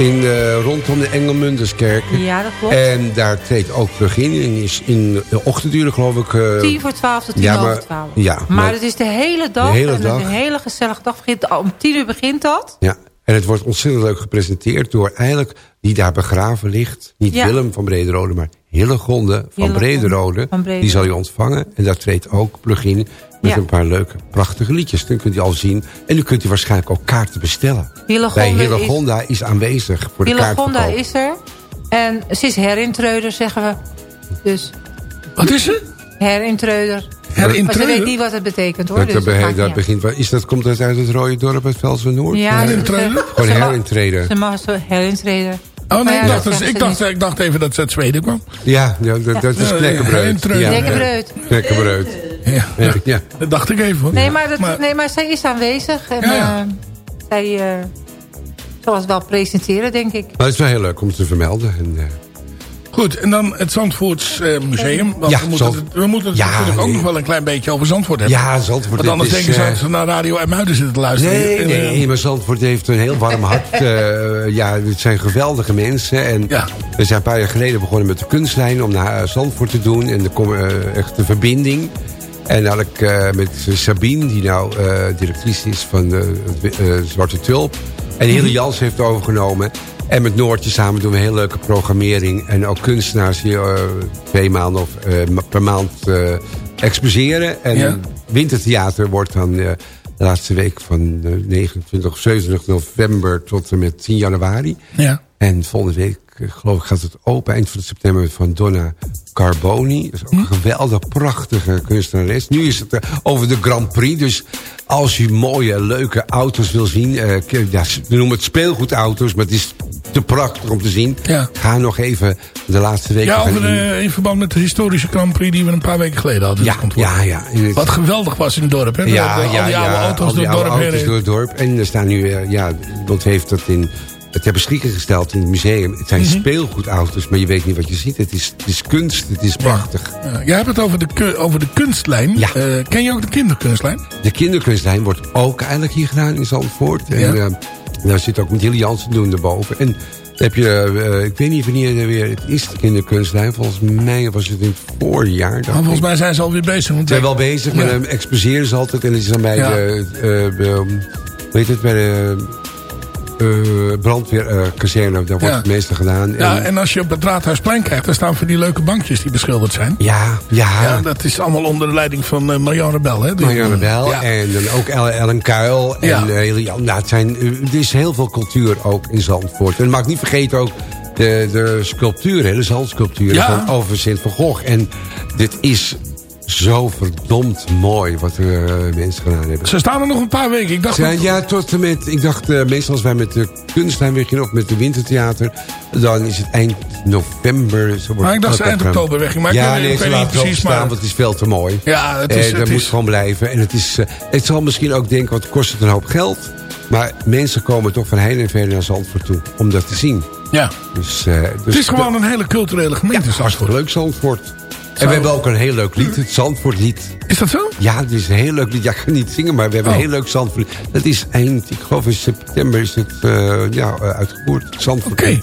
In, eh, rondom de Engelmunderskerk. Ja, dat klopt. En daar treedt ook Plugin in. Is in de ochtenduren geloof ik. eh, 10 voor 12 tot 10 ja, maar- over 12. ja, maar, maar- het is de hele dag. De hele en het is dag. een hele gezellige dag. Begint, om 10 uur begint dat. Ja, en het wordt ontzettend leuk gepresenteerd door eigenlijk die daar begraven ligt. Niet Ja. Willem van Brederode, maar Hillegonde van Brederode. van Brederode. Die zal je ontvangen. En daar treedt ook plugin met Ja. een paar leuke, prachtige liedjes. Dan kunt u al zien. En u kunt u waarschijnlijk ook kaarten bestellen. Hillegonde Bij is- Hillegonda is, aanwezig voor de Hillegonda is er. En ze is herintreuder, zeggen we. Dus Wat is ze? herintreuder. Maar ze weet niet wat het betekent hoor. Dat, dus dat, dat begint, is dat, komt dat uit het rode dorp, uit Velsen Noord? Ja, ze- Herintreuder? Gewoon ze mag- herintreden. Ze mag zo herintreder. Oh nee, ja, ik, dat dacht, dus, ik, dacht, ik dacht even dat ze uit Zweden kwam. Ja, ja, dat, dat is Ja, knekkenbreud. Ja, Knekkenbreud. ja. Knekkenbreud. Ja, Ja, ja. dat dacht ik even. hoor. Nee maar, dat, Maar- nee, maar zij is aanwezig. En Ja, ja. eh, zij eh, zal het wel presenteren, denk ik. Maar het is wel heel leuk om te vermelden. En, eh, Goed, en dan het Zandvoorts eh, Museum. Want Ja, we moeten, Zand- het, we moeten het Ja, natuurlijk ook nee. nog wel een klein beetje over Zandvoort hebben. Ja, Zandvoort. Want anders denken is, ze ze naar Radio IJmuiden zitten te luisteren. Nee, nee, maar Zandvoort heeft een heel warm hart. Eh, ja, het zijn geweldige mensen. En we zijn een paar jaar geleden begonnen met de kunstlijn om naar Zandvoort te doen. En de kom- eh, echt de verbinding. En had ik eh, met Sabine, die nou eh, directrice is van eh, Zwarte Tulp. En Mhm. Hille Jans heeft overgenomen. En met Noortje samen doen we een heel leuke programmering. En ook kunstenaars die twee maanden of per maand exposeren. En Ja. Wintertheater wordt dan de laatste week van eh, 29 of 27 november tot en met 10 januari. Ja. En volgende week, eh, geloof ik, gaat het open eind van september van Donna Carboni. Dat is ook een geweldig prachtige kunstenares. Nu is het eh, over de Grand Prix. Dus als u mooie, leuke auto's wil zien. eh, k- ja, we noemen het speelgoedauto's, maar het is te prachtig om te zien. Ga nog even de laatste weken Ja, over de, in verband met de historische Grand Prix die we een paar weken geleden hadden. Ja, ja, ja. Het- Wat geweldig was in het dorp, hè? Ja, al die ja, oude ja, auto's al die door dorp auto's door het dorp. En er staan nu, eh, ja, iemand heeft dat in het ter beschikking gesteld in het museum. Het zijn Mhm. speelgoedauto's, maar je weet niet wat je ziet. Het is, het is kunst, het is prachtig. Ja, jij hebt het over de, over de kunstlijn. Ja. Eh, ken je ook de kinderkunstlijn? De kinderkunstlijn wordt ook eigenlijk hier gedaan in Zandvoort. En Ja. eh, daar zit ook met Hilly Jansen doen erboven. En heb je, eh, ik weet niet wanneer er weer het is, de kinderkunstlijn. Volgens mij was het in het voorjaar. Maar volgens ik. mij zijn ze alweer bezig. Want Ze zijn wel bezig, maar dan exposeren ze altijd. En het is dan bij de, eh, de, hoe heet het, bij de eh brandweerkazerne. daar wordt Ja. het meeste gedaan. Ja, En- en als je op het Raadhuisplein kijkt, daar staan voor die leuke bankjes die beschilderd zijn. ja, ja. Ja, dat is allemaal onder de leiding van eh Marianne. Hè? Die- Marianne Bel Ja. en dan ook El- Ellen Kuil. En eh, nou, het zijn, eh, er is heel veel cultuur ook in Zandvoort. En mag niet vergeten ook de, de sculpturen, de zandsculpturen van over Sint van Gogh. En dit is zo verdomd mooi wat er eh, mensen gedaan hebben. Ze staan er nog een paar weken. Ik dacht Ja, dat- ja, tot en met, ik dacht eh, meestal als wij met de kunstlijn weggingen of met de wintertheater, dan is het eind november. Zo Maar ik dacht ze eind oktober weggingen, maar ik ja, weet- nee, ik ze laten precies, staan, maar- want het is veel te mooi. Ja, het is- Eh, het dat is- moet gewoon blijven. En het, is, het zal misschien ook denken, wat kost het een hoop geld? Maar mensen komen toch van heel en ver naar Zandvoort toe om dat te zien. Ja. Dus, dus Het is gewoon een hele culturele gemeente. Ja, hartstikke leuk Zandvoort. En we hebben ook een heel leuk lied, het Zandvoortlied. Is dat zo? Ja, het is een heel leuk lied. Ja, ik kan niet zingen, maar we hebben Oh. een heel leuk Zandvoort. Dat is eind, ik geloof in september is het eh, ja, eh, uitgevoerd. Zandvoort. Oké.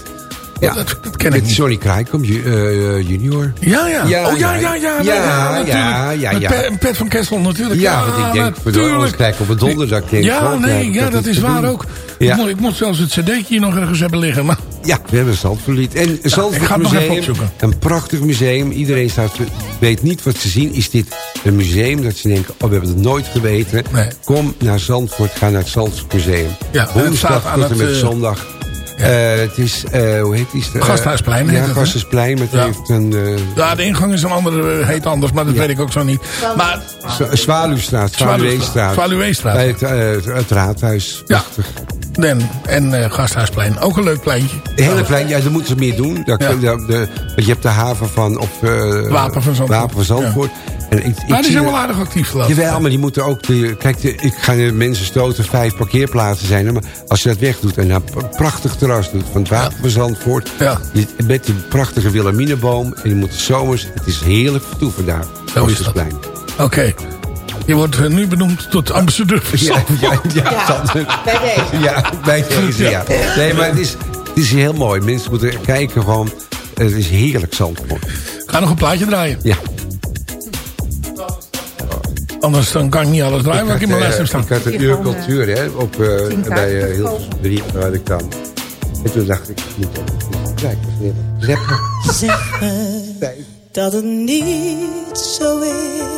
Ja, dat, dat ken ik met niet. Johnny Krijkom, ju- eh, junior. Ja, ja. oh, ja, ja, ja. Ja, ja, ja, ja, ja. Pet van Kessel natuurlijk. Ja, want ik denk, voor de natuurlijk. anders kijk op een donderdag. Denk, Ja, oh, nee, ja, dat is waar ook. Ik, moet, ik moet zelfs het cd'tje nog ergens hebben liggen. Maar Ja, we hebben een Zandvoortlied. En Zandvoort even Museum, opzoeken. een prachtig museum. Iedereen staat, weet niet wat ze zien. Is dit een museum dat ze denken, oh, we hebben het nooit geweten. Nee. Kom naar Zandvoort, ga naar het Zandvoort Museum. Ja, Woensdag tot en het, met eh, zondag. Eh, het is, eh, hoe heet die? eh, Gasthuisplein Ja? Gasthuisplein. Maar het Ja. heeft een... ja, de ingang is een andere, heet anders, maar dat weet ik ook zo niet. Maar Zwa- Zwaluwstraat, Zwaluweestraat. Zwaluweestraat. Bij het, het raadhuis. Ja. Prachtig. Den en eh, Gasthuisplein, ook een leuk pleintje. Een hele klein, ja, daar moeten ze meer doen. Daar, Ja. de, de, want je hebt de haven van... Of, eh, Wapen van Zandvoort. Wapen van Zandvoort. En ik, ik Maar die zijn wel aardig actief geloof ik. Jawel, maar die moeten ook... De, kijk, de, ik ga de mensen stoten, vijf parkeerplaatsen zijn er. Maar als je dat wegdoet en een prachtig terras doet... van het Wapen van Zandvoort... Met die prachtige Wilhelmineboom... en je moet de zomers... Het is heerlijk vertoef vandaag. Zo is. Oostersplein. Je wordt eh, nu benoemd tot ambassadeur van Ja, ja, ja, bij deze. Ja, bij deze, ja. Nee, maar het is, het is heel mooi. Mensen moeten kijken gewoon. Het is heerlijk Zandvoort. Ik ga nog een plaatje draaien. Ja. Anders dan kan ik niet alles draaien wat ik in mijn had, lijst heb eh, staan. Ik had een uur cultuur hè, op, eh, bij uh, Hilversum 3, waar ik dan. En toen dacht ik, ook kijk, dat is weer rappen. Zeg me dat het niet zo is.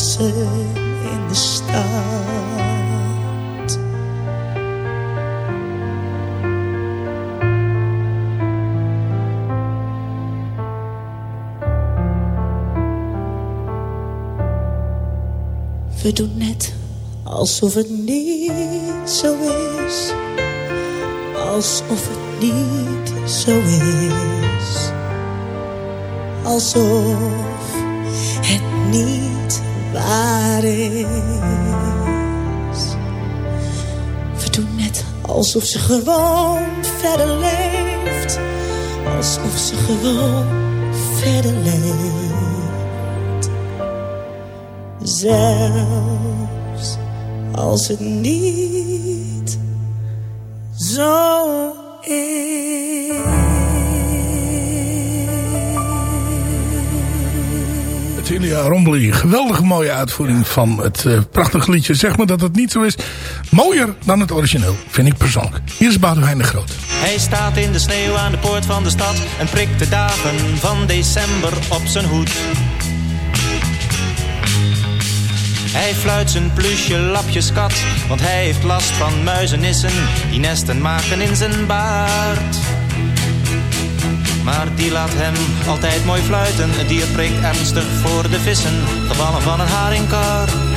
in de stad. We doen net alsof het niet zo is. Alsof het niet zo is. Alsof het niet We doen net alsof ze gewoon verder leeft. Alsof ze gewoon verder leeft. Zelfs als het niet zo Tilia Rombly, geweldige mooie uitvoering van het uh, prachtige liedje. Zeg me dat het niet zo is. Mooier dan het origineel, vind ik persoonlijk. Hier is Boudewijn de Groot. Hij staat in de sneeuw aan de poort van de stad en prikt de dagen van december op zijn hoed. Hij fluit zijn plusje lapjeskat, want hij heeft last van muizenissen die nesten maken in zijn baard. Maar die laat hem altijd mooi fluiten, het dier prikt ernstig voor de vissen, gevallen van een haringkar.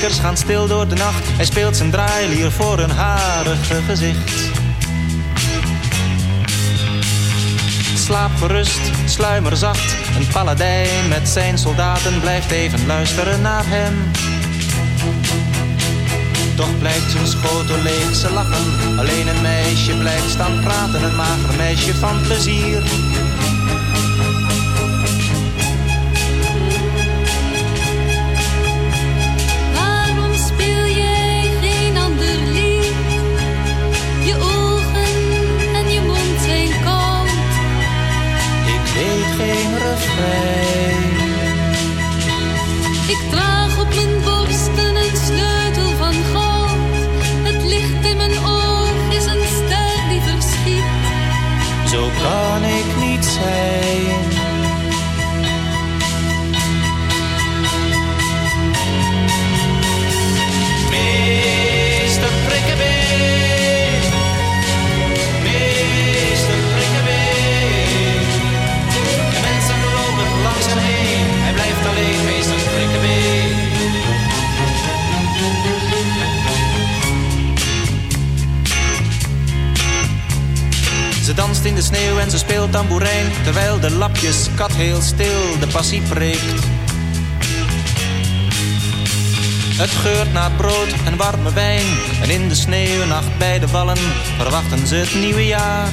Gaan stil door de nacht. Hij speelt zijn draailier voor een harige gezicht. Slaap gerust, sluimer zacht. Een paladijn met zijn soldaten blijft even luisteren naar hem. Toch blijkt zijn schotel leeg, lachen. Alleen een meisje blijft staan praten, een mager meisje van plezier. En ze speelt tamboerijn Terwijl de lapjes kat heel stil de passie preekt. Het geurt naar brood en warme wijn En in de sneeuwnacht bij de wallen Verwachten ze het nieuwe jaar.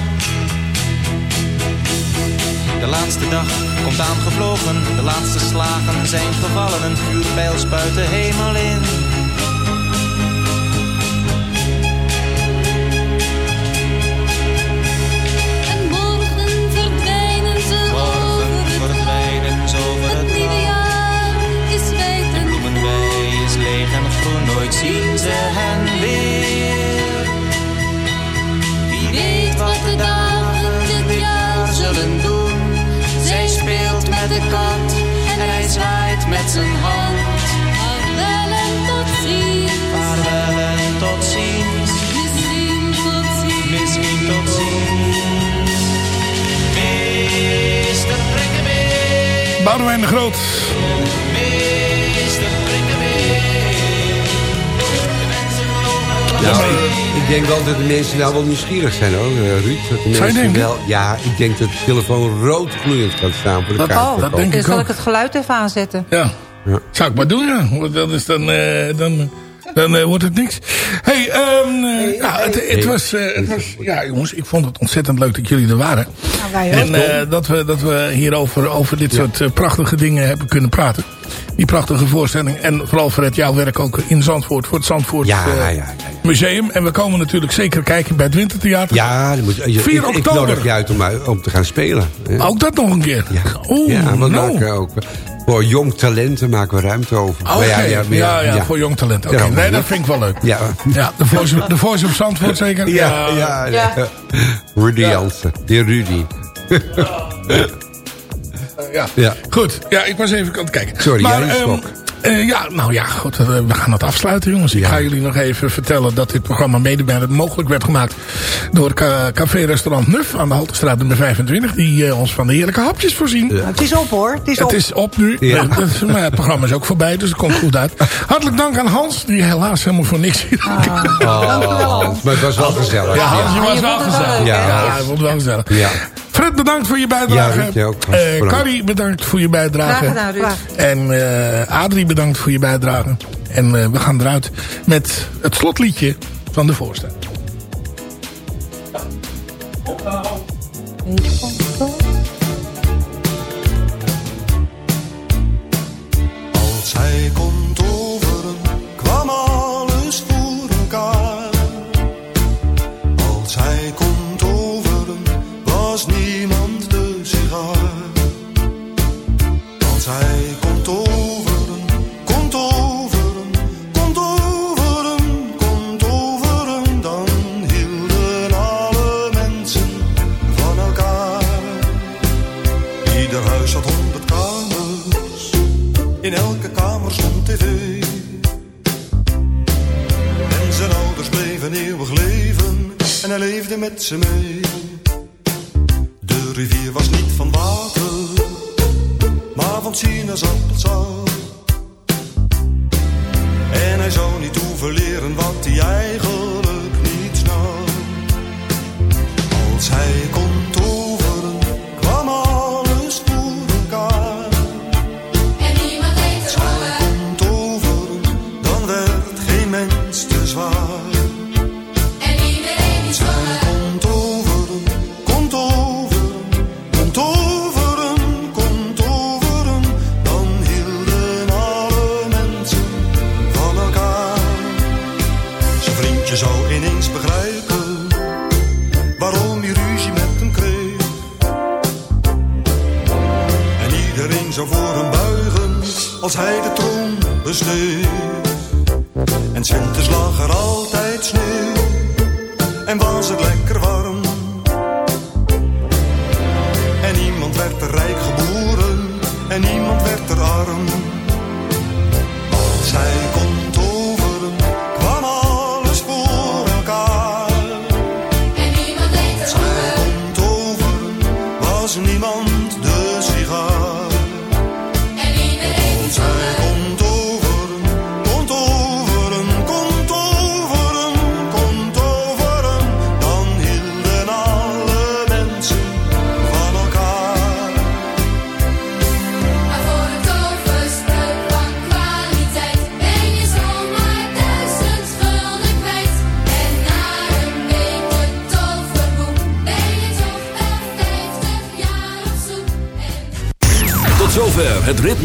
De laatste dag komt aangevlogen De laatste slagen zijn gevallen Een vuurpijl spuit de hemel in nooit zien ze hen weer. Wie weet wat de dagen dit jaar zullen doen. Zij speelt met de kat en hij zwaait met zijn hand. Vaarwel en tot ziens. Vaarwel en tot ziens, Misschien tot ziens. misschien tot ziens. Meester Boudewijn de Groot. Nou, ik denk wel dat de mensen nou wel nieuwsgierig zijn hoor, eh, Ruud. Dat de mensen denken? wel, ja, ik denk dat de telefoon rood gloeiend gaat staan voor de Dat- kaart. dat denk Dus ik zal ook. ik het geluid even aanzetten? Ja. Ja. Zou ik maar doen, ja. Want Dat is dan... eh, dan dan eh, wordt het niks. hey, ehm, eh, ja, het, was, eh, het was... Ja, jongens, ik vond het ontzettend leuk dat jullie er waren. Nou, wij ook. En eh, dat, we, dat we hier over, over dit soort prachtige dingen hebben kunnen praten. Die prachtige voorstelling. En vooral Fred, jouw werk ook in Zandvoort. Voor het Zandvoort Ja, eh, ja, ja, ja. Museum. En we komen natuurlijk zeker kijken bij het Wintertheater. Ja, dan moet, je, 4 ik, ik nodig je uit om, uit- om te gaan spelen. hè. Ook dat nog een keer. Ja, Oeh, ja we nou. maken ook... Voor jong talenten maken we ruimte over. Oké, Maar ja, ja, maar voor jong talent. Oké, Ja, nee, ja. dat vind ik wel leuk. Ja, Ja, de voice, de voice op Zandvoort zeker? ja, ja. Ja. Rudy Ja. Jansen. De Rudy. ja. Ja. Goed, ja, ik was even aan het kijken. Sorry, maar, jij ehm, eh, ja, nou ja, goed, eh, we gaan het afsluiten, jongens. Ik Ja. ga jullie nog even vertellen dat dit programma mede bij- mogelijk werd gemaakt door ca- Café-restaurant Nuf aan de Haltestraat nummer 25. Die eh, ons van de heerlijke hapjes voorzien. Nou, het is op hoor. Het is op. Het is op nu. Ja. Eh, maar het programma is ook voorbij, dus het komt goed uit. Hartelijk dank aan Hans, die helaas helemaal voor niks hier. Oh, maar het was wel gezellig. Ja, Hans, je Ah, was je wel gezellig. Ja, het wel gezellig. Ja. Fred, bedankt voor je bijdrage. Ja, ook. Eh, Bedankt. Carrie, bedankt voor je bijdrage. Graag gedaan, Ruud. En eh, Adrie, bedankt voor je bijdrage. En eh, we gaan eruit met het slotliedje van de voorstelling. Als met ze mee.